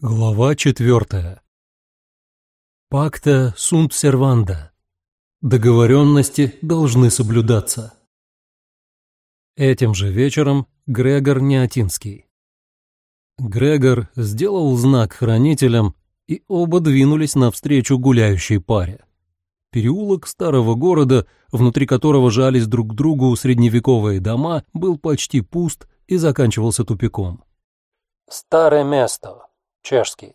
Глава четвертая. Пакта сунт серванда. Договоренности должны соблюдаться. Этим же вечером Грегор Неотинский. Грегор сделал знак хранителям, и оба двинулись навстречу гуляющей паре. Переулок старого города, внутри которого жались друг к другу средневековые дома, был почти пуст и заканчивался тупиком. Старое место. Чешский.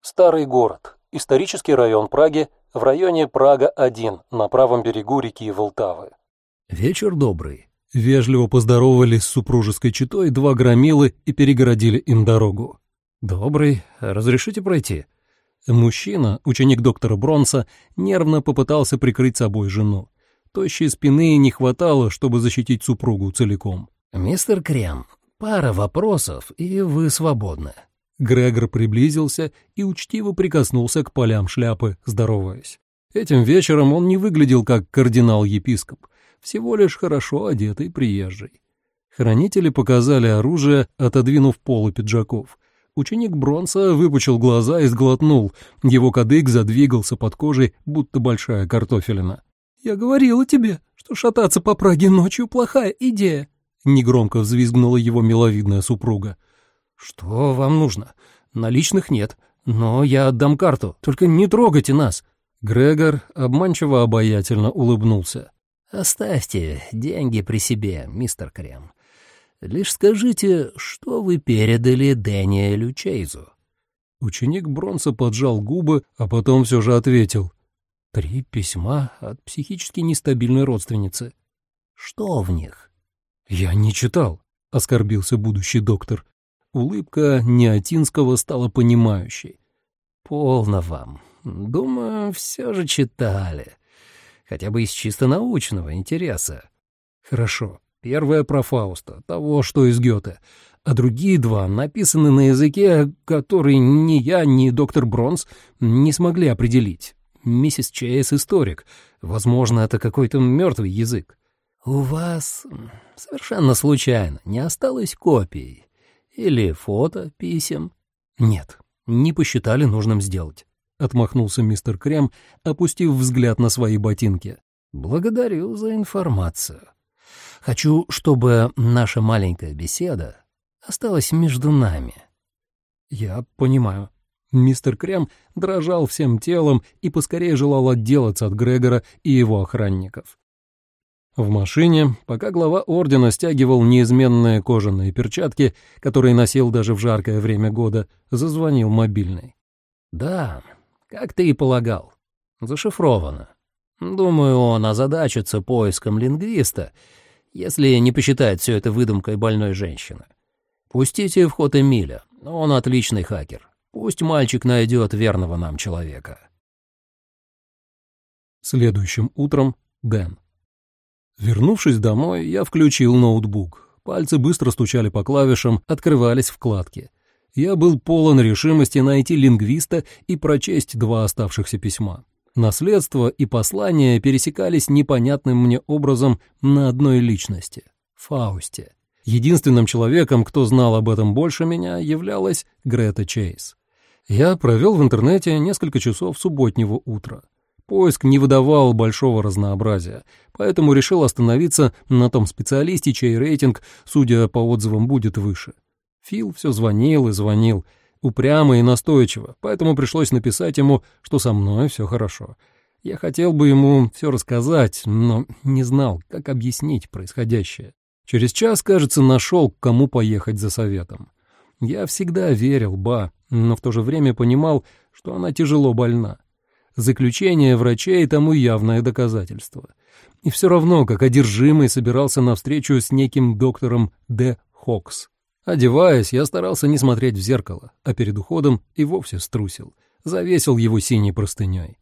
Старый город. Исторический район Праги в районе Прага-1 на правом берегу реки Волтавы. «Вечер добрый». Вежливо поздоровались с супружеской четой два громилы и перегородили им дорогу. «Добрый. Разрешите пройти?» Мужчина, ученик доктора Бронса, нервно попытался прикрыть собой жену. Тощей спины не хватало, чтобы защитить супругу целиком. «Мистер Крем, пара вопросов, и вы свободны». Грегор приблизился и учтиво прикоснулся к полям шляпы, здороваясь. Этим вечером он не выглядел как кардинал-епископ, всего лишь хорошо одетый приезжий. Хранители показали оружие, отодвинув полы пиджаков. Ученик Бронса выпучил глаза и сглотнул. Его кадык задвигался под кожей, будто большая картофелина. «Я говорила тебе, что шататься по Праге ночью — плохая идея», — негромко взвизгнула его миловидная супруга. «Что вам нужно? Наличных нет, но я отдам карту, только не трогайте нас». Грегор обманчиво обаятельно улыбнулся. «Оставьте деньги при себе, мистер Крем. Лишь скажите, что вы передали Дэниелю Чейзу». Ученик Бронса поджал губы, а потом все же ответил. «Три письма от психически нестабильной родственницы». «Что в них?» «Я не читал», — оскорбился будущий доктор. Улыбка Неотинского стала понимающей. «Полно вам. Думаю, все же читали. Хотя бы из чисто научного интереса». «Хорошо. Первое про Фауста, того, что из Гёте. А другие два написаны на языке, который ни я, ни доктор Бронс не смогли определить. Миссис Чейз — историк. Возможно, это какой-то мертвый язык». «У вас совершенно случайно не осталось копий?» Или фото писем? Нет, не посчитали нужным сделать. Отмахнулся мистер Крем, опустив взгляд на свои ботинки. Благодарю за информацию. Хочу, чтобы наша маленькая беседа осталась между нами. Я понимаю. Мистер Крем дрожал всем телом и поскорее желал отделаться от Грегора и его охранников. В машине, пока глава ордена стягивал неизменные кожаные перчатки, которые носил даже в жаркое время года, зазвонил мобильный. «Да, как ты и полагал. Зашифровано. Думаю, он озадачится поиском лингвиста, если не посчитает все это выдумкой больной женщины. Пустите в ход Эмиля, он отличный хакер. Пусть мальчик найдет верного нам человека». Следующим утром Дэн. Вернувшись домой, я включил ноутбук. Пальцы быстро стучали по клавишам, открывались вкладки. Я был полон решимости найти лингвиста и прочесть два оставшихся письма. Наследство и послание пересекались непонятным мне образом на одной личности — Фаусте. Единственным человеком, кто знал об этом больше меня, являлась Грета Чейз. Я провел в интернете несколько часов субботнего утра. Поиск не выдавал большого разнообразия, поэтому решил остановиться на том специалисте, чей рейтинг, судя по отзывам, будет выше. Фил все звонил и звонил, упрямо и настойчиво, поэтому пришлось написать ему, что со мной все хорошо. Я хотел бы ему все рассказать, но не знал, как объяснить происходящее. Через час, кажется, нашел, к кому поехать за советом. Я всегда верил Ба, но в то же время понимал, что она тяжело больна. Заключение врачей тому явное доказательство. И все равно, как одержимый, собирался на встречу с неким доктором Д. Хокс. Одеваясь, я старался не смотреть в зеркало, а перед уходом и вовсе струсил, завесил его синей простыней.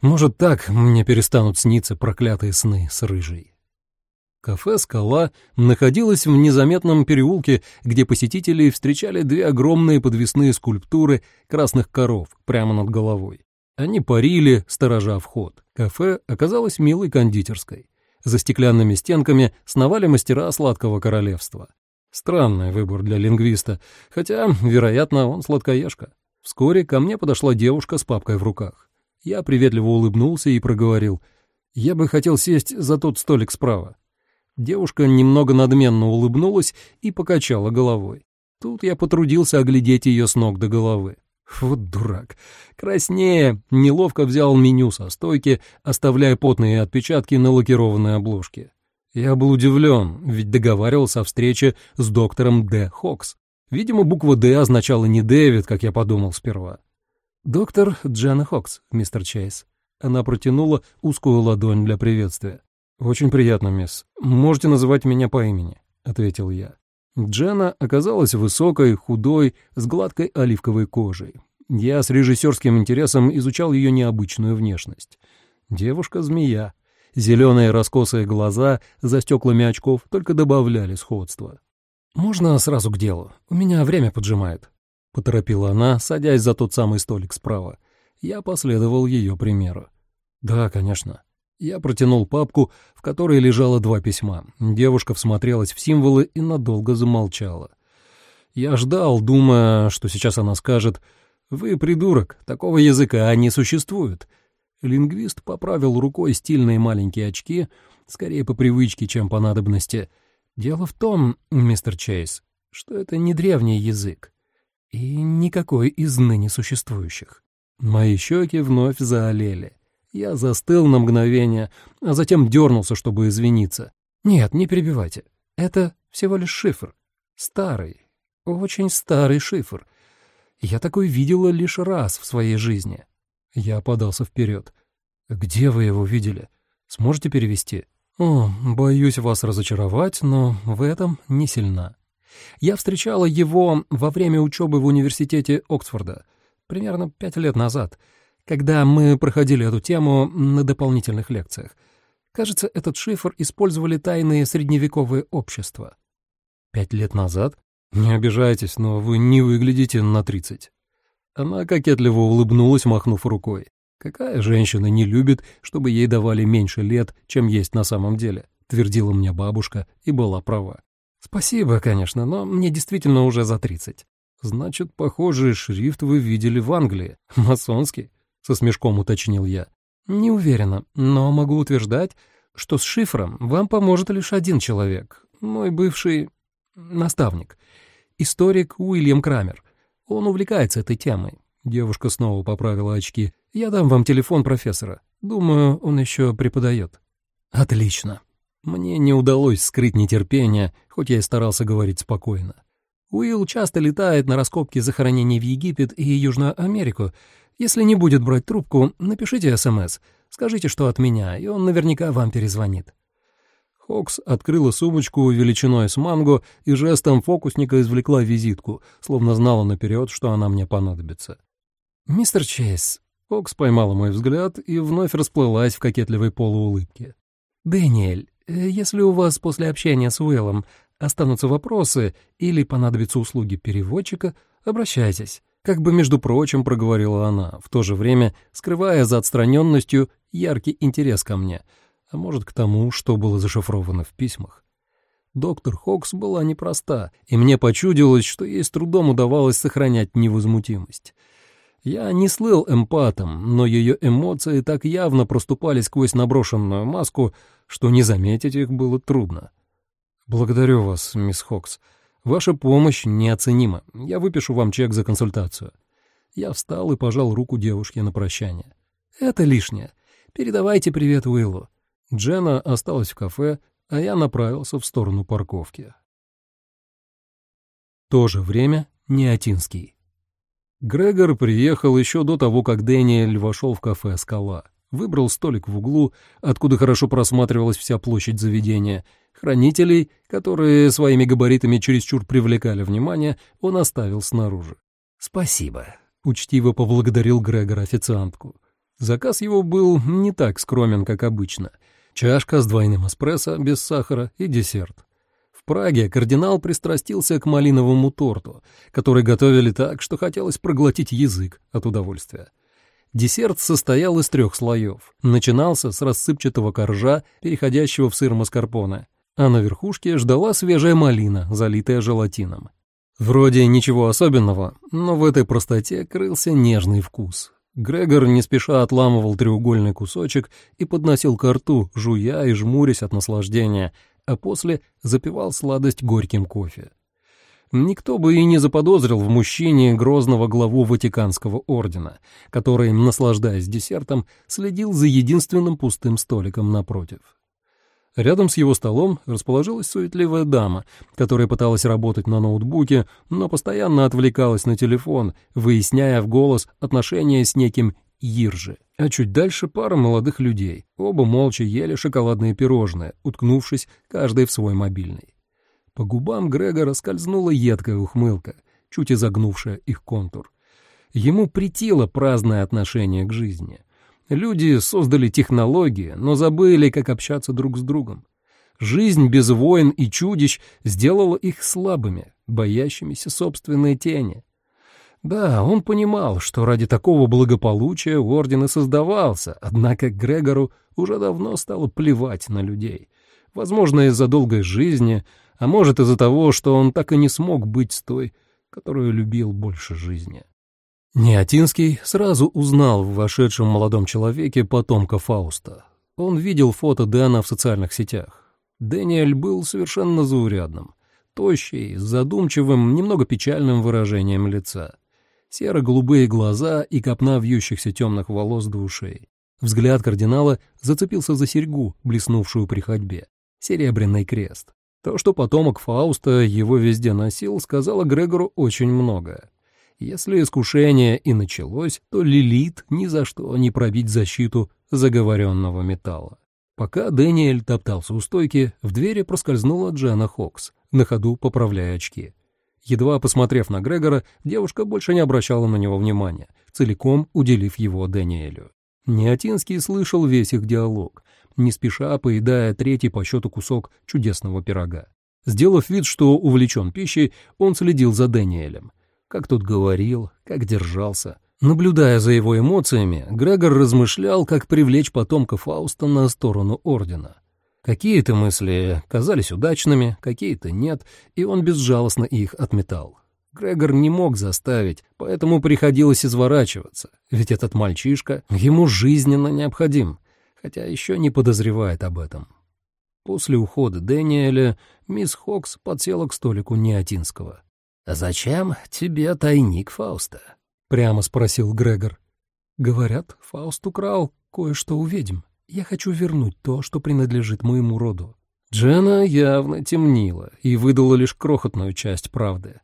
Может, так мне перестанут сниться проклятые сны с рыжей. Кафе «Скала» находилось в незаметном переулке, где посетителей встречали две огромные подвесные скульптуры красных коров прямо над головой. Они парили, сторожа вход. Кафе оказалось милой кондитерской. За стеклянными стенками сновали мастера сладкого королевства. Странный выбор для лингвиста, хотя, вероятно, он сладкоежка. Вскоре ко мне подошла девушка с папкой в руках. Я приветливо улыбнулся и проговорил. «Я бы хотел сесть за тот столик справа». Девушка немного надменно улыбнулась и покачала головой. Тут я потрудился оглядеть ее с ног до головы. Вот дурак. Краснее неловко взял меню со стойки, оставляя потные отпечатки на лакированной обложке. Я был удивлен, ведь договаривался о встрече с доктором Д. Хокс. Видимо, буква «Д» означала не Дэвид, как я подумал сперва. «Доктор Джана Хокс, мистер Чейз». Она протянула узкую ладонь для приветствия. «Очень приятно, мисс. Можете называть меня по имени», — ответил я. Джена оказалась высокой, худой, с гладкой оливковой кожей. Я с режиссерским интересом изучал ее необычную внешность. Девушка-змея. Зеленые раскосые глаза за стеклами очков только добавляли сходства. «Можно сразу к делу? У меня время поджимает», — поторопила она, садясь за тот самый столик справа. Я последовал ее примеру. «Да, конечно». Я протянул папку, в которой лежало два письма. Девушка всмотрелась в символы и надолго замолчала. Я ждал, думая, что сейчас она скажет «Вы придурок, такого языка не существует». Лингвист поправил рукой стильные маленькие очки, скорее по привычке, чем по надобности. «Дело в том, мистер Чейз, что это не древний язык и никакой из ныне существующих». Мои щеки вновь заолели. Я застыл на мгновение, а затем дернулся, чтобы извиниться. «Нет, не перебивайте. Это всего лишь шифр. Старый, очень старый шифр. Я такой видела лишь раз в своей жизни». Я подался вперед. «Где вы его видели? Сможете перевести?» «О, боюсь вас разочаровать, но в этом не сильна. Я встречала его во время учебы в университете Оксфорда, примерно пять лет назад» когда мы проходили эту тему на дополнительных лекциях. Кажется, этот шифр использовали тайные средневековые общества. Пять лет назад? Не обижайтесь, но вы не выглядите на тридцать. Она кокетливо улыбнулась, махнув рукой. Какая женщина не любит, чтобы ей давали меньше лет, чем есть на самом деле, твердила мне бабушка и была права. Спасибо, конечно, но мне действительно уже за тридцать. Значит, похожий шрифт вы видели в Англии, масонский. — со смешком уточнил я. «Не уверена, но могу утверждать, что с шифром вам поможет лишь один человек, мой бывший наставник, историк Уильям Крамер. Он увлекается этой темой». Девушка снова поправила очки. «Я дам вам телефон профессора. Думаю, он еще преподает». «Отлично». Мне не удалось скрыть нетерпение, хоть я и старался говорить спокойно. Уилл часто летает на раскопки захоронений в Египет и Южную Америку, если не будет брать трубку, напишите СМС, скажите, что от меня, и он наверняка вам перезвонит». Хокс открыла сумочку величиной с манго и жестом фокусника извлекла визитку, словно знала наперед, что она мне понадобится. «Мистер Чейз», — Хокс поймала мой взгляд и вновь расплылась в кокетливой полуулыбке. «Дэниэль, э, если у вас после общения с Уиллом останутся вопросы или понадобятся услуги переводчика, обращайтесь. Как бы, между прочим, проговорила она, в то же время скрывая за отстраненностью яркий интерес ко мне, а может, к тому, что было зашифровано в письмах. Доктор Хокс была непроста, и мне почудилось, что ей с трудом удавалось сохранять невозмутимость. Я не слыл эмпатом, но ее эмоции так явно проступали сквозь наброшенную маску, что не заметить их было трудно. «Благодарю вас, мисс Хокс. Ваша помощь неоценима. Я выпишу вам чек за консультацию». Я встал и пожал руку девушке на прощание. «Это лишнее. Передавайте привет Уиллу». Джена осталась в кафе, а я направился в сторону парковки. То же время Неотинский. Грегор приехал еще до того, как Дэниэль вошел в кафе «Скала». Выбрал столик в углу, откуда хорошо просматривалась вся площадь заведения — Хранителей, которые своими габаритами чересчур привлекали внимание, он оставил снаружи. «Спасибо», — учтиво поблагодарил Грегор официантку. Заказ его был не так скромен, как обычно. Чашка с двойным эспрессо, без сахара и десерт. В Праге кардинал пристрастился к малиновому торту, который готовили так, что хотелось проглотить язык от удовольствия. Десерт состоял из трех слоев. Начинался с рассыпчатого коржа, переходящего в сыр маскарпоне. а на верхушке ждала свежая малина, залитая желатином. Вроде ничего особенного, но в этой простоте крылся нежный вкус. Грегор не спеша отламывал треугольный кусочек и подносил ко рту, жуя и жмурясь от наслаждения, а после запивал сладость горьким кофе. Никто бы и не заподозрил в мужчине грозного главу Ватиканского ордена, который, наслаждаясь десертом, следил за единственным пустым столиком напротив. Рядом с его столом расположилась суетливая дама, которая пыталась работать на ноутбуке, но постоянно отвлекалась на телефон, выясняя в голос отношения с неким Иржи. А чуть дальше пара молодых людей, оба молча ели шоколадные пирожные, уткнувшись каждый в свой мобильный. По губам Грегора скользнула едкая ухмылка, чуть изогнувшая их контур. Ему притило праздное отношение к жизни — Люди создали технологии, но забыли, как общаться друг с другом. Жизнь без войн и чудищ сделала их слабыми, боящимися собственной тени. Да, он понимал, что ради такого благополучия орден и создавался, однако Грегору уже давно стало плевать на людей. Возможно, из-за долгой жизни, а может, из-за того, что он так и не смог быть с той, которую любил больше жизни. Неотинский сразу узнал в вошедшем молодом человеке потомка Фауста. Он видел фото Дэна в социальных сетях. Дэниэль был совершенно заурядным, тощий, с задумчивым, немного печальным выражением лица. Серо-голубые глаза и копна вьющихся темных волос до ушей. Взгляд кардинала зацепился за серьгу, блеснувшую при ходьбе. Серебряный крест. То, что потомок Фауста его везде носил, сказала Грегору очень многое. Если искушение и началось, то Лилит ни за что не пробить защиту заговоренного металла. Пока Дэниэль топтался у стойки, в двери проскользнула Джена Хокс, на ходу поправляя очки. Едва посмотрев на Грегора, девушка больше не обращала на него внимания, целиком уделив его Дэниэлю. Неотинский слышал весь их диалог, не спеша поедая третий по счету кусок чудесного пирога. Сделав вид, что увлечен пищей, он следил за Дэниэлем — как тут говорил, как держался. Наблюдая за его эмоциями, Грегор размышлял, как привлечь потомка Фауста на сторону Ордена. Какие-то мысли казались удачными, какие-то нет, и он безжалостно их отметал. Грегор не мог заставить, поэтому приходилось изворачиваться, ведь этот мальчишка ему жизненно необходим, хотя еще не подозревает об этом. После ухода Дэниеля мисс Хокс подсела к столику Неотинского. «Зачем тебе тайник Фауста?» — прямо спросил Грегор. «Говорят, Фауст украл кое-что у ведьм. Я хочу вернуть то, что принадлежит моему роду». Джена явно темнила и выдала лишь крохотную часть правды.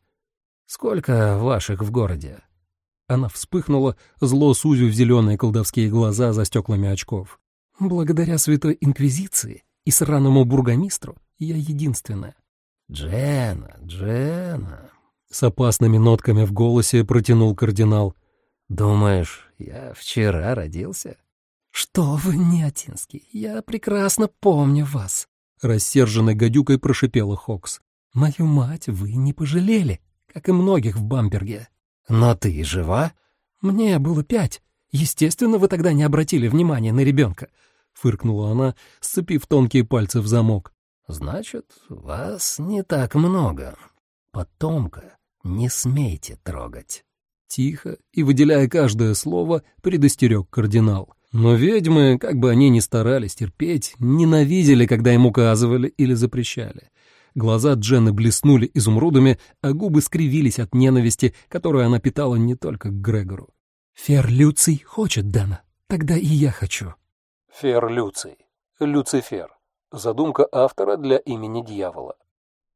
«Сколько ваших в городе?» Она вспыхнула, зло сузив зеленые колдовские глаза за стеклами очков. «Благодаря Святой Инквизиции и сраному бургомистру я единственная». «Джена, Джена», с опасными нотками в голосе протянул кардинал. «Думаешь, я вчера родился?» «Что вы, Нятинский, я прекрасно помню вас», — рассерженной гадюкой прошипела Хокс. «Мою мать вы не пожалели, как и многих в Бамберге». «Но ты жива?» «Мне было пять. Естественно, вы тогда не обратили внимания на ребенка», — фыркнула она, сцепив тонкие пальцы в замок. «Значит, вас не так много. Потомка не смейте трогать». Тихо и, выделяя каждое слово, предостерег кардинал. Но ведьмы, как бы они ни старались терпеть, ненавидели, когда им указывали или запрещали. Глаза Джены блеснули изумрудами, а губы скривились от ненависти, которую она питала не только к Грегору. «Фер Люций хочет Дэна, тогда и я хочу». Фер Люций. Люцифер. Задумка автора для имени дьявола.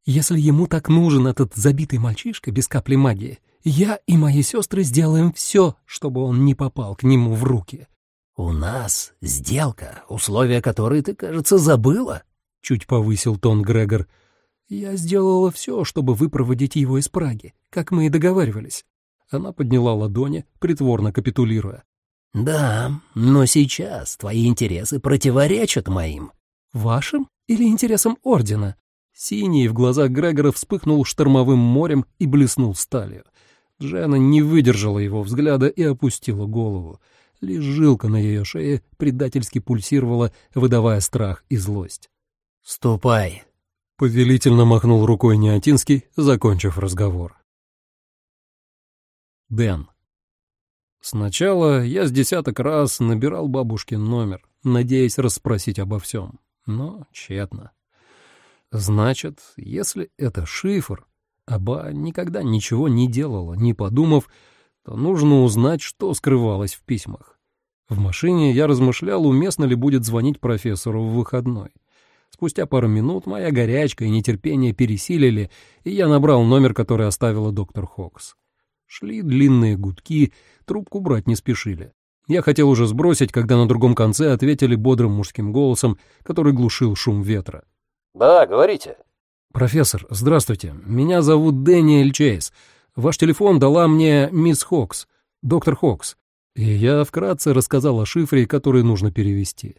Если ему так нужен этот забитый мальчишка без капли магии, я и мои сестры сделаем все, чтобы он не попал к нему в руки. «У нас сделка, условия которой ты, кажется, забыла», — чуть повысил тон Грегор. «Я сделала все, чтобы выпроводить его из Праги, как мы и договаривались». Она подняла ладони, притворно капитулируя. «Да, но сейчас твои интересы противоречат моим». «Вашим или интересам Ордена?» Синий в глазах Грегора вспыхнул штормовым морем и блеснул сталью. Джена не выдержала его взгляда и опустила голову. Лишь жилка на ее шее предательски пульсировала, выдавая страх и злость. «Ступай, Повелительно махнул рукой Неотинский, закончив разговор. Дэн. Сначала я с десяток раз набирал бабушкин номер, надеясь расспросить обо всем, но тщетно. Значит, если это шифр, Аба никогда ничего не делала, не подумав, то нужно узнать, что скрывалось в письмах. В машине я размышлял, уместно ли будет звонить профессору в выходной. Спустя пару минут моя горячка и нетерпение пересилили, и я набрал номер, который оставила доктор Хокс. Шли длинные гудки, трубку брать не спешили. Я хотел уже сбросить, когда на другом конце ответили бодрым мужским голосом, который глушил шум ветра. «Да, говорите». «Профессор, здравствуйте. Меня зовут Дэниэль Чейз. Ваш телефон дала мне мисс Хокс, доктор Хокс. И я вкратце рассказал о шифре, который нужно перевести.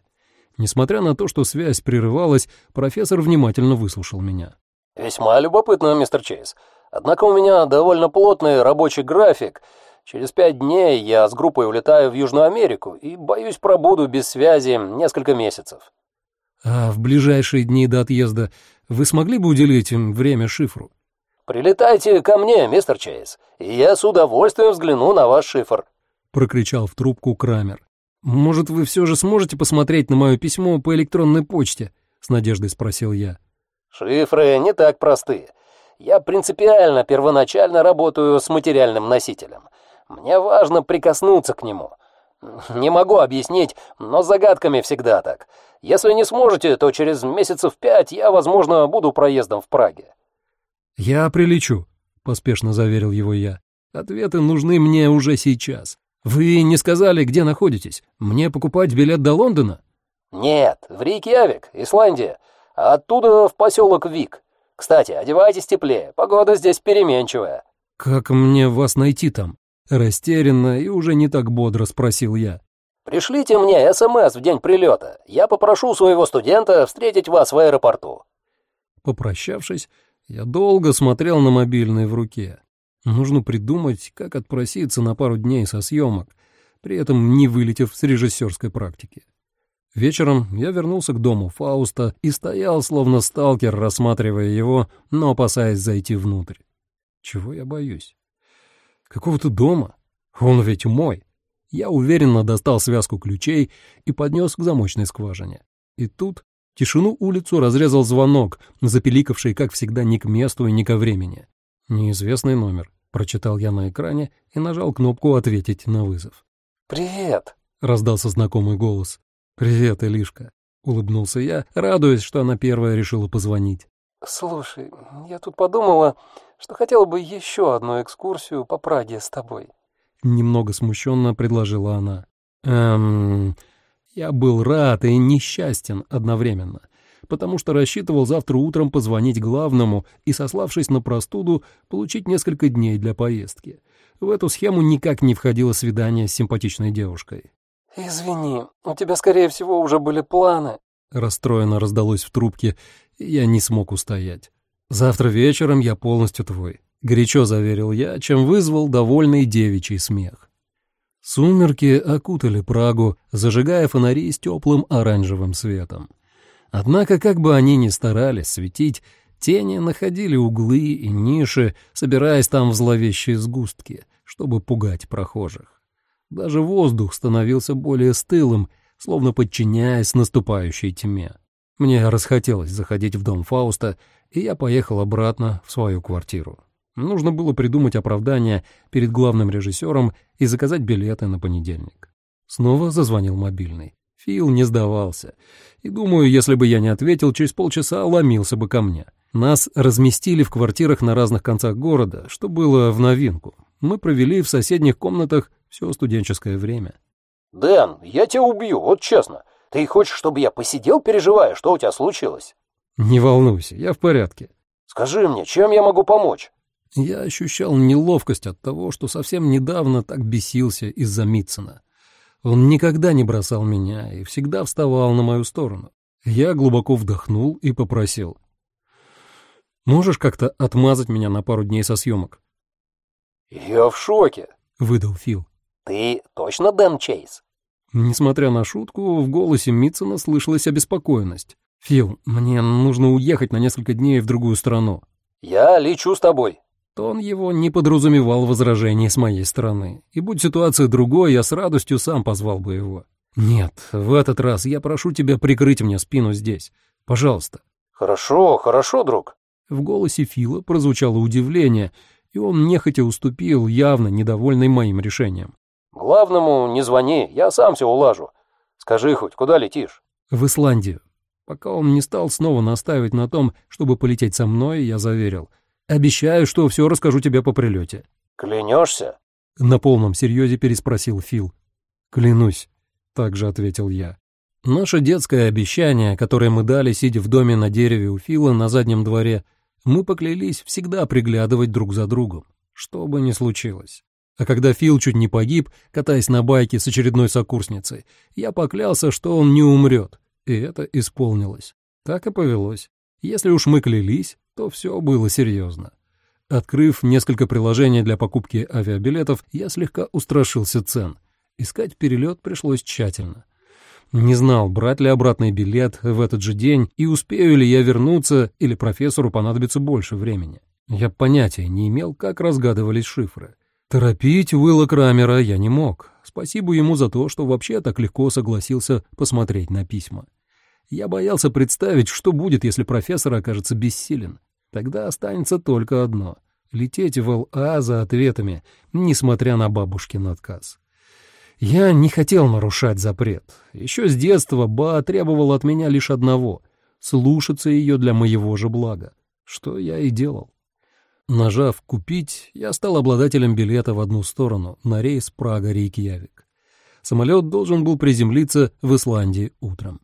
Несмотря на то, что связь прерывалась, профессор внимательно выслушал меня. «Весьма любопытно, мистер Чейз. Однако у меня довольно плотный рабочий график. Через пять дней я с группой улетаю в Южную Америку и, боюсь, пробуду без связи несколько месяцев». «А в ближайшие дни до отъезда вы смогли бы уделить им время шифру?» «Прилетайте ко мне, мистер Чейз, и я с удовольствием взгляну на ваш шифр», — прокричал в трубку Крамер. «Может, вы все же сможете посмотреть на мое письмо по электронной почте?» — с надеждой спросил я. «Шифры не так просты. Я принципиально первоначально работаю с материальным носителем. Мне важно прикоснуться к нему. Не могу объяснить, но загадками всегда так. Если не сможете, то через месяцев пять я, возможно, буду проездом в Праге». «Я прилечу», — поспешно заверил его я. «Ответы нужны мне уже сейчас. «Вы не сказали, где находитесь? Мне покупать билет до Лондона?» «Нет, в Рейкьявик, Исландия, а оттуда в поселок Вик. Кстати, одевайтесь теплее, погода здесь переменчивая». «Как мне вас найти там?» Растерянно и уже не так бодро спросил я. «Пришлите мне СМС в день прилета. Я попрошу своего студента встретить вас в аэропорту». Попрощавшись, я долго смотрел на мобильный в руке. Нужно придумать, как отпроситься на пару дней со съемок, при этом не вылетев с режиссерской практики. Вечером я вернулся к дому Фауста и стоял, словно сталкер, рассматривая его, но опасаясь зайти внутрь. Чего я боюсь? Какого-то дома? Он ведь мой. Я уверенно достал связку ключей и поднес к замочной скважине. И тут тишину улицу разрезал звонок, запеликавший, как всегда, не к месту и не ко времени. Неизвестный номер. Прочитал я на экране и нажал кнопку «Ответить на вызов». «Привет!» — раздался знакомый голос. «Привет, Илишка!» — улыбнулся я, радуясь, что она первая решила позвонить. «Слушай, я тут подумала, что хотела бы еще одну экскурсию по Праге с тобой». Немного смущенно предложила она. «Эм...» Я был рад и несчастен одновременно потому что рассчитывал завтра утром позвонить главному и, сославшись на простуду, получить несколько дней для поездки. В эту схему никак не входило свидание с симпатичной девушкой. «Извини, у тебя, скорее всего, уже были планы», — расстроенно раздалось в трубке, и я не смог устоять. «Завтра вечером я полностью твой», — горячо заверил я, чем вызвал довольный девичий смех. Сумерки окутали Прагу, зажигая фонари с теплым оранжевым светом. Однако, как бы они ни старались светить, тени находили углы и ниши, собираясь там в зловещие сгустки, чтобы пугать прохожих. Даже воздух становился более стылым, словно подчиняясь наступающей тьме. Мне расхотелось заходить в дом Фауста, и я поехал обратно в свою квартиру. Нужно было придумать оправдание перед главным режиссером и заказать билеты на понедельник. Снова зазвонил мобильный. Фил не сдавался. И думаю, если бы я не ответил, через полчаса ломился бы ко мне. Нас разместили в квартирах на разных концах города, что было в новинку. Мы провели в соседних комнатах все студенческое время. «Дэн, я тебя убью, вот честно. Ты хочешь, чтобы я посидел, переживая, что у тебя случилось?» «Не волнуйся, я в порядке». «Скажи мне, чем я могу помочь?» Я ощущал неловкость от того, что совсем недавно так бесился из-за Митцена. Он никогда не бросал меня и всегда вставал на мою сторону. Я глубоко вдохнул и попросил. «Можешь как-то отмазать меня на пару дней со съемок?» «Я в шоке», — выдал Фил. «Ты точно Дэн Чейз?» Несмотря на шутку, в голосе Митцена слышалась обеспокоенность. «Фил, мне нужно уехать на несколько дней в другую страну». «Я лечу с тобой». Тон его не подразумевал возражений с моей стороны, и будь ситуация другой, я с радостью сам позвал бы его. «Нет, в этот раз я прошу тебя прикрыть мне спину здесь. Пожалуйста». «Хорошо, хорошо, друг». В голосе Фила прозвучало удивление, и он нехотя уступил, явно недовольный моим решением. «Главному не звони, я сам все улажу. Скажи хоть, куда летишь?» «В Исландию». Пока он не стал снова настаивать на том, чтобы полететь со мной, я заверил. «Обещаю, что все расскажу тебе по прилете». «Клянешься?» На полном серьезе переспросил Фил. «Клянусь», — также ответил я. Наше детское обещание, которое мы дали, сидя в доме на дереве у Фила на заднем дворе, мы поклялись всегда приглядывать друг за другом, что бы ни случилось. А когда Фил чуть не погиб, катаясь на байке с очередной сокурсницей, я поклялся, что он не умрет, и это исполнилось. Так и повелось. Если уж мы клялись, то все было серьезно. Открыв несколько приложений для покупки авиабилетов, я слегка устрашился цен. Искать перелет пришлось тщательно. Не знал, брать ли обратный билет в этот же день и успею ли я вернуться или профессору понадобится больше времени. Я понятия не имел, как разгадывались шифры. Торопить Уилла Крамера я не мог. Спасибо ему за то, что вообще так легко согласился посмотреть на письма. Я боялся представить, что будет, если профессор окажется бессилен. Тогда останется только одно — лететь в ЛА за ответами, несмотря на бабушкин отказ. Я не хотел нарушать запрет. Еще с детства Ба требовала от меня лишь одного — слушаться ее для моего же блага, что я и делал. Нажав «Купить», я стал обладателем билета в одну сторону, на рейс Прага-Рейкьявик. Самолет должен был приземлиться в Исландии утром.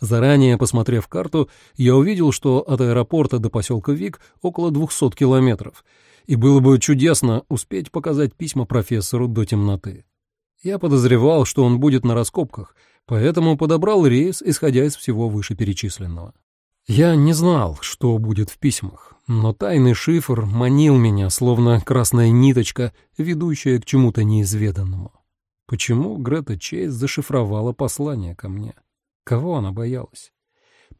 Заранее посмотрев карту, я увидел, что от аэропорта до поселка Вик около 200 километров, и было бы чудесно успеть показать письма профессору до темноты. Я подозревал, что он будет на раскопках, поэтому подобрал рейс, исходя из всего вышеперечисленного. Я не знал, что будет в письмах, но тайный шифр манил меня, словно красная ниточка, ведущая к чему-то неизведанному. Почему Грета Чейз зашифровала послание ко мне? Кого она боялась?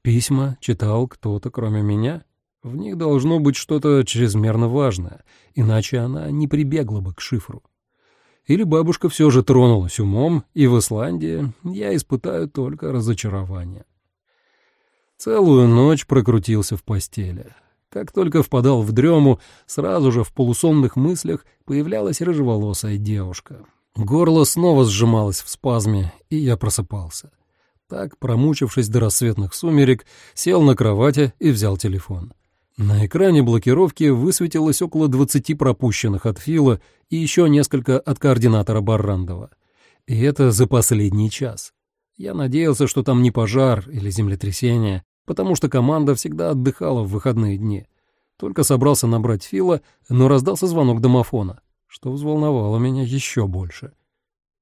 Письма читал кто-то, кроме меня? В них должно быть что-то чрезмерно важное, иначе она не прибегла бы к шифру. Или бабушка все же тронулась умом, и в Исландии я испытаю только разочарование. Целую ночь прокрутился в постели. Как только впадал в дрему, сразу же в полусонных мыслях появлялась рыжеволосая девушка. Горло снова сжималось в спазме, и я просыпался. Так, промучившись до рассветных сумерек, сел на кровати и взял телефон. На экране блокировки высветилось около 20 пропущенных от Фила и еще несколько от координатора Баррандова. И это за последний час. Я надеялся, что там не пожар или землетрясение, потому что команда всегда отдыхала в выходные дни. Только собрался набрать Фила, но раздался звонок домофона, что взволновало меня еще больше.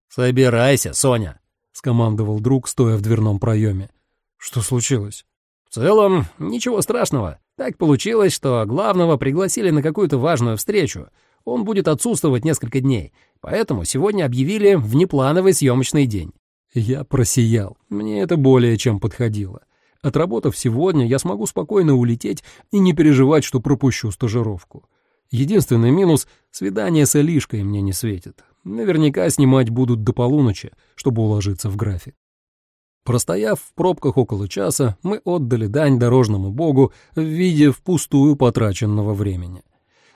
«Собирайся, Соня!» — скомандовал друг, стоя в дверном проеме. «Что случилось?» «В целом, ничего страшного. Так получилось, что главного пригласили на какую-то важную встречу. Он будет отсутствовать несколько дней, поэтому сегодня объявили внеплановый съемочный день. Я просиял. Мне это более чем подходило. Отработав сегодня, я смогу спокойно улететь и не переживать, что пропущу стажировку. Единственный минус — свидание с Элишкой мне не светит. Наверняка снимать будут до полуночи, чтобы уложиться в график. Простояв в пробках около часа, мы отдали дань дорожному богу в виде впустую потраченного времени.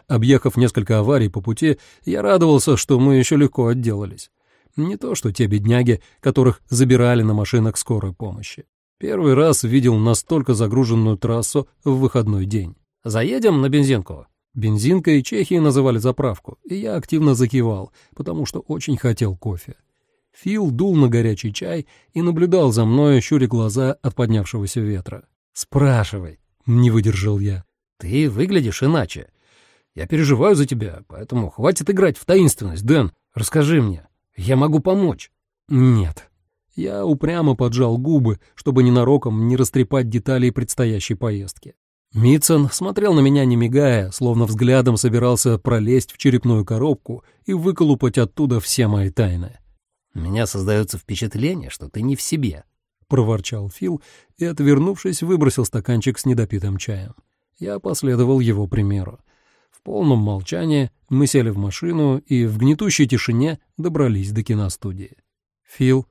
Объехав несколько аварий по пути, я радовался, что мы еще легко отделались. Не то, что те бедняги, которых забирали на машинах скорой помощи. Первый раз видел настолько загруженную трассу в выходной день. «Заедем на бензинку?» Бензинкой Чехии называли заправку, и я активно закивал, потому что очень хотел кофе. Фил дул на горячий чай и наблюдал за мной, щуря глаза от поднявшегося ветра. «Спрашивай», — не выдержал я. «Ты выглядишь иначе. Я переживаю за тебя, поэтому хватит играть в таинственность, Дэн. Расскажи мне, я могу помочь». «Нет». Я упрямо поджал губы, чтобы ненароком не растрепать детали предстоящей поездки. Митсон смотрел на меня не мигая, словно взглядом собирался пролезть в черепную коробку и выколупать оттуда все мои тайны. «У меня создается впечатление, что ты не в себе», —— проворчал Фил и, отвернувшись, выбросил стаканчик с недопитым чаем. Я последовал его примеру. В полном молчании мы сели в машину и в гнетущей тишине добрались до киностудии. «Фил,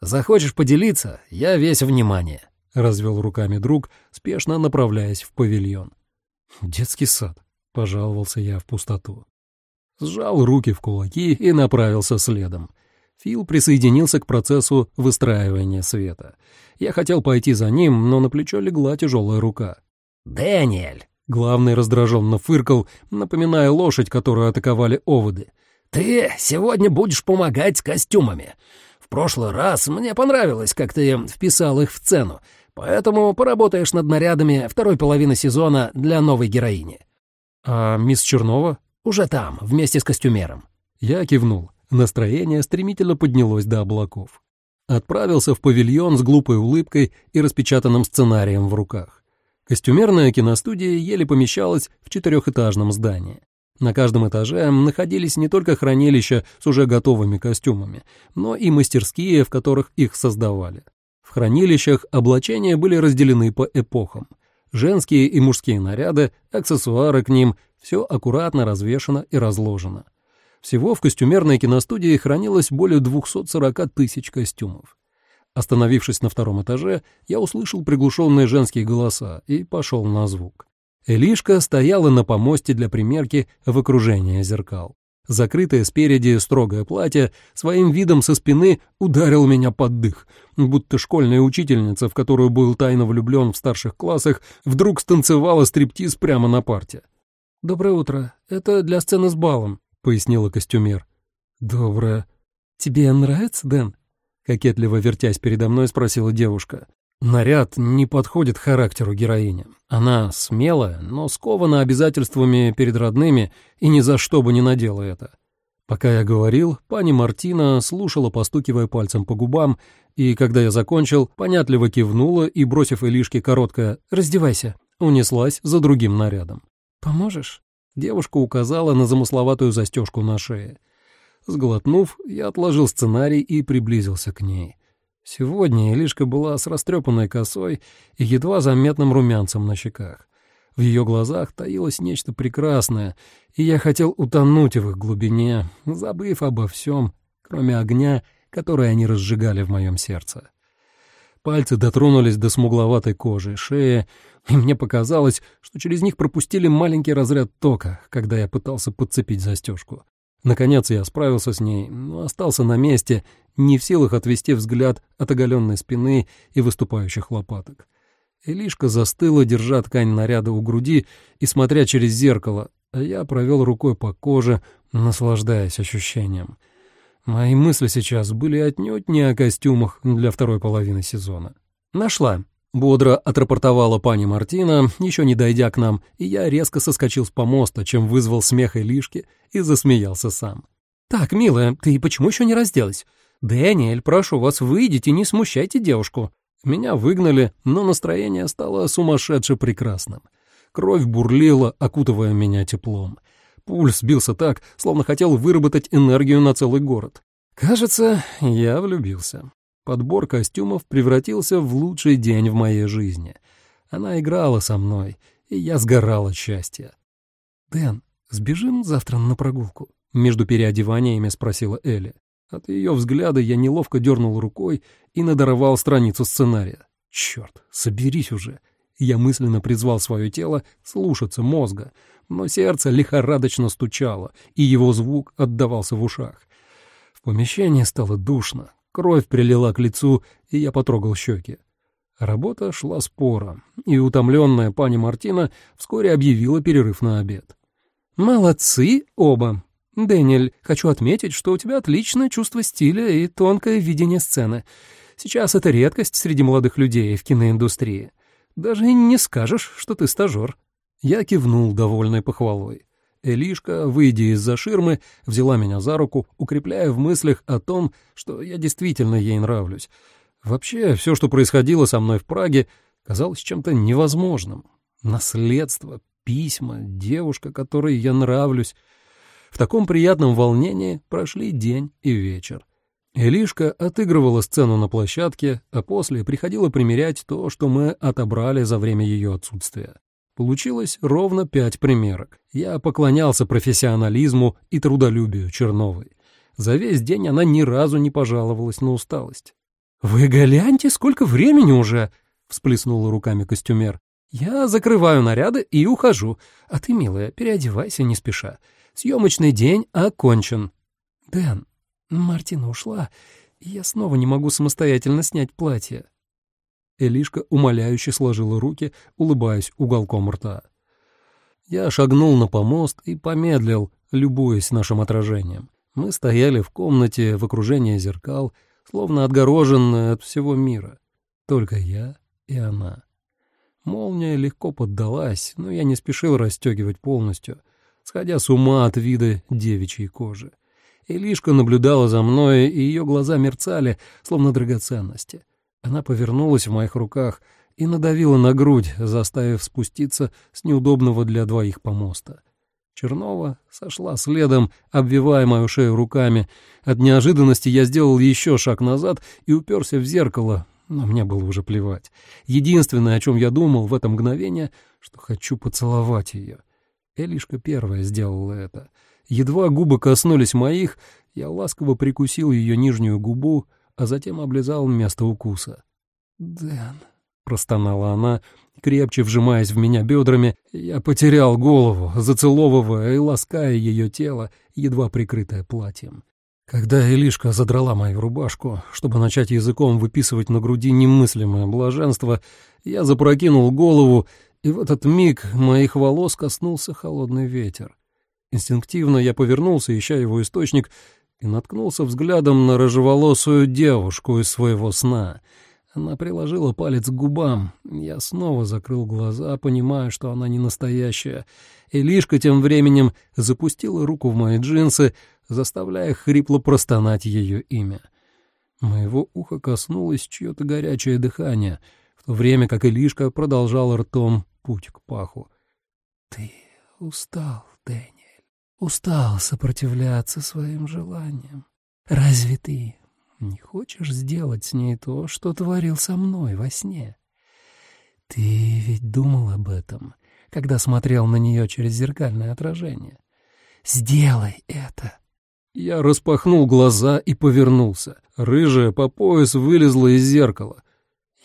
захочешь поделиться? Я весь внимание», — развел руками друг, спешно направляясь в павильон. «Детский сад», — пожаловался я в пустоту. Сжал руки в кулаки и направился следом. Фил присоединился к процессу выстраивания света. Я хотел пойти за ним, но на плечо легла тяжелая рука. «Дэниэль!» — главный раздраженно фыркал, напоминая лошадь, которую атаковали оводы. «Ты сегодня будешь помогать с костюмами. Прошлый раз мне понравилось, как ты вписал их в цену, поэтому поработаешь над нарядами второй половины сезона для новой героини». «А мисс Чернова?» «Уже там, вместе с костюмером». Я кивнул. Настроение стремительно поднялось до облаков. Отправился в павильон с глупой улыбкой и распечатанным сценарием в руках. Костюмерная киностудия еле помещалась в четырехэтажном здании. На каждом этаже находились не только хранилища с уже готовыми костюмами, но и мастерские, в которых их создавали. В хранилищах облачения были разделены по эпохам. Женские и мужские наряды, аксессуары к ним — все аккуратно развешано и разложено. Всего в костюмерной киностудии хранилось более 240 тысяч костюмов. Остановившись на втором этаже, я услышал приглушенные женские голоса и пошел на звук. Элишка стояла на помосте для примерки в окружении зеркал. Закрытое спереди строгое платье своим видом со спины ударил меня под дых, будто школьная учительница, в которую был тайно влюблен в старших классах, вдруг станцевала стриптиз прямо на парте. «Доброе утро. Это для сцены с балом», — пояснила костюмер. «Доброе. Тебе нравится, Дэн?» Кокетливо вертясь передо мной, спросила девушка. Наряд не подходит характеру героини. Она смелая, но скована обязательствами перед родными и ни за что бы не надела это. Пока я говорил, пани Мартина слушала, постукивая пальцем по губам, и, когда я закончил, понятливо кивнула и, бросив Илишке короткое «раздевайся», унеслась за другим нарядом. «Поможешь?» Девушка указала на замысловатую застежку на шее. Сглотнув, я отложил сценарий и приблизился к ней. Сегодня Илишка была с растрепанной косой и едва заметным румянцем на щеках. В ее глазах таилось нечто прекрасное, и я хотел утонуть в их глубине, забыв обо всем, кроме огня, который они разжигали в моем сердце. Пальцы дотронулись до смугловатой кожи, шеи, и мне показалось, что через них пропустили маленький разряд тока, когда я пытался подцепить застежку. Наконец я справился с ней, но остался на месте, не в силах отвести взгляд от оголенной спины и выступающих лопаток. Илишка застыла, держа ткань наряда у груди и смотря через зеркало, а я провел рукой по коже, наслаждаясь ощущением. Мои мысли сейчас были отнюдь не о костюмах для второй половины сезона. «Нашла», — бодро отрапортовала пани Мартина, еще не дойдя к нам, и я резко соскочил с помоста, чем вызвал смех Илишки и засмеялся сам. «Так, милая, ты почему еще не разделась? Дэниэль, прошу вас, выйдите, не смущайте девушку». Меня выгнали, но настроение стало сумасшедше прекрасным. Кровь бурлила, окутывая меня теплом. Пульс бился так, словно хотел выработать энергию на целый город. Кажется, я влюбился. Подбор костюмов превратился в лучший день в моей жизни. Она играла со мной, и я сгорал от счастья. «Дэн, сбежим завтра на прогулку?» — между переодеваниями спросила Элли. От ее взгляда я неловко дернул рукой и надорвал страницу сценария. «Черт, соберись уже!» Я мысленно призвал свое тело слушаться мозга, но сердце лихорадочно стучало, и его звук отдавался в ушах. В помещении стало душно, Кровь прилила к лицу, и я потрогал щеки. Работа шла споро, и утомленная пани Мартина вскоре объявила перерыв на обед. «Молодцы оба! Дэниэль, хочу отметить, что у тебя отличное чувство стиля и тонкое видение сцены. Сейчас это редкость среди молодых людей в киноиндустрии. Даже не скажешь, что ты стажер». Я кивнул довольной похвалой. Элишка, выйдя из-за ширмы, взяла меня за руку, укрепляя в мыслях о том, что я действительно ей нравлюсь. Вообще, все, что происходило со мной в Праге, казалось чем-то невозможным. Наследство, письма, девушка, которой я нравлюсь. В таком приятном волнении прошли день и вечер. Элишка отыгрывала сцену на площадке, а после приходила примерять то, что мы отобрали за время ее отсутствия. Получилось ровно пять примерок. Я поклонялся профессионализму и трудолюбию Черновой. За весь день она ни разу не пожаловалась на усталость. «Вы гляньте, сколько времени уже!» — всплеснула руками костюмер. «Я закрываю наряды и ухожу. А ты, милая, переодевайся не спеша. Съемочный день окончен». «Дэн, Мартина ушла, я снова не могу самостоятельно снять платье. Элишка умоляюще сложила руки, улыбаясь уголком рта. Я шагнул на помост и помедлил, любуясь нашим отражением. Мы стояли в комнате в окружении зеркал, словно отгороженные от всего мира. Только я и она. Молния легко поддалась, но я не спешил расстегивать полностью, сходя с ума от вида девичьей кожи. Илишка наблюдала за мной, и ее глаза мерцали, словно драгоценности. Она повернулась в моих руках и надавила на грудь, заставив спуститься с неудобного для двоих помоста. Чернова сошла следом, обвивая мою шею руками. От неожиданности я сделал еще шаг назад и уперся в зеркало, но мне было уже плевать. Единственное, о чем я думал в это мгновение, что хочу поцеловать ее. Элишка первая сделала это — Едва губы коснулись моих, я ласково прикусил ее нижнюю губу, а затем облизал место укуса. «Дэн», — простонала она, крепче вжимаясь в меня бедрами, я потерял голову, зацеловывая и лаская ее тело, едва прикрытое платьем. Когда Элишка задрала мою рубашку, чтобы начать языком выписывать на груди немыслимое блаженство, я запрокинул голову, и в этот миг моих волос коснулся холодный ветер. Инстинктивно я повернулся, ища его источник, и наткнулся взглядом на рыжеволосую девушку из своего сна. Она приложила палец к губам. Я снова закрыл глаза, понимая, что она не настоящая. И тем временем запустила руку в мои джинсы, заставляя хрипло простонать ее имя. Моего уха коснулось чье-то горячее дыхание, в то время как Илишка продолжал ртом путь к паху. «Ты устал, Дэнни?» Устал сопротивляться своим желаниям. Разве ты не хочешь сделать с ней то, что творил со мной во сне? Ты ведь думал об этом, когда смотрел на нее через зеркальное отражение. Сделай это. Я распахнул глаза и повернулся. Рыжая по пояс вылезла из зеркала.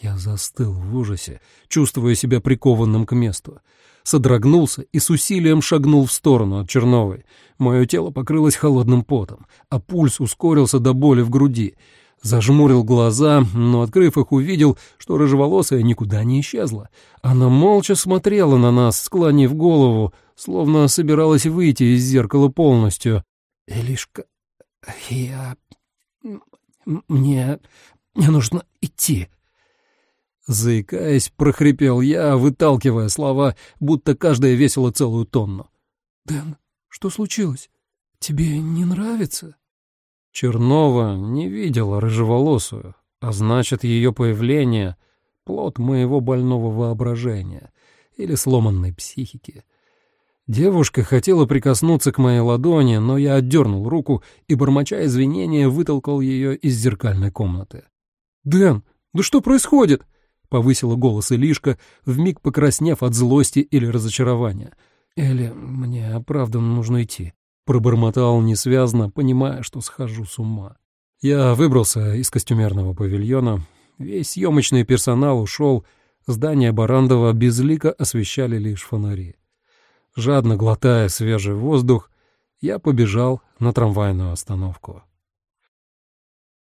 Я застыл в ужасе, чувствуя себя прикованным к месту содрогнулся и с усилием шагнул в сторону от Черновой. Мое тело покрылось холодным потом, а пульс ускорился до боли в груди. Зажмурил глаза, но, открыв их, увидел, что рыжеволосая никуда не исчезла. Она молча смотрела на нас, склонив голову, словно собиралась выйти из зеркала полностью. «Элишка, я... мне... мне нужно идти», Заикаясь, прохрипел я, выталкивая слова, будто каждая весила целую тонну. «Дэн, что случилось? Тебе не нравится?» Чернова не видела рыжеволосую, а значит, ее появление — плод моего больного воображения или сломанной психики. Девушка хотела прикоснуться к моей ладони, но я отдернул руку и, бормоча извинения, вытолкал ее из зеркальной комнаты. «Дэн, да что происходит?» — повысила голос Илишка, вмиг покраснев от злости или разочарования. «Элли, мне правда нужно идти», — пробормотал несвязно, понимая, что схожу с ума. Я выбрался из костюмерного павильона. Весь съемочный персонал ушел, здание Барандова безлико освещали лишь фонари. Жадно глотая свежий воздух, я побежал на трамвайную остановку.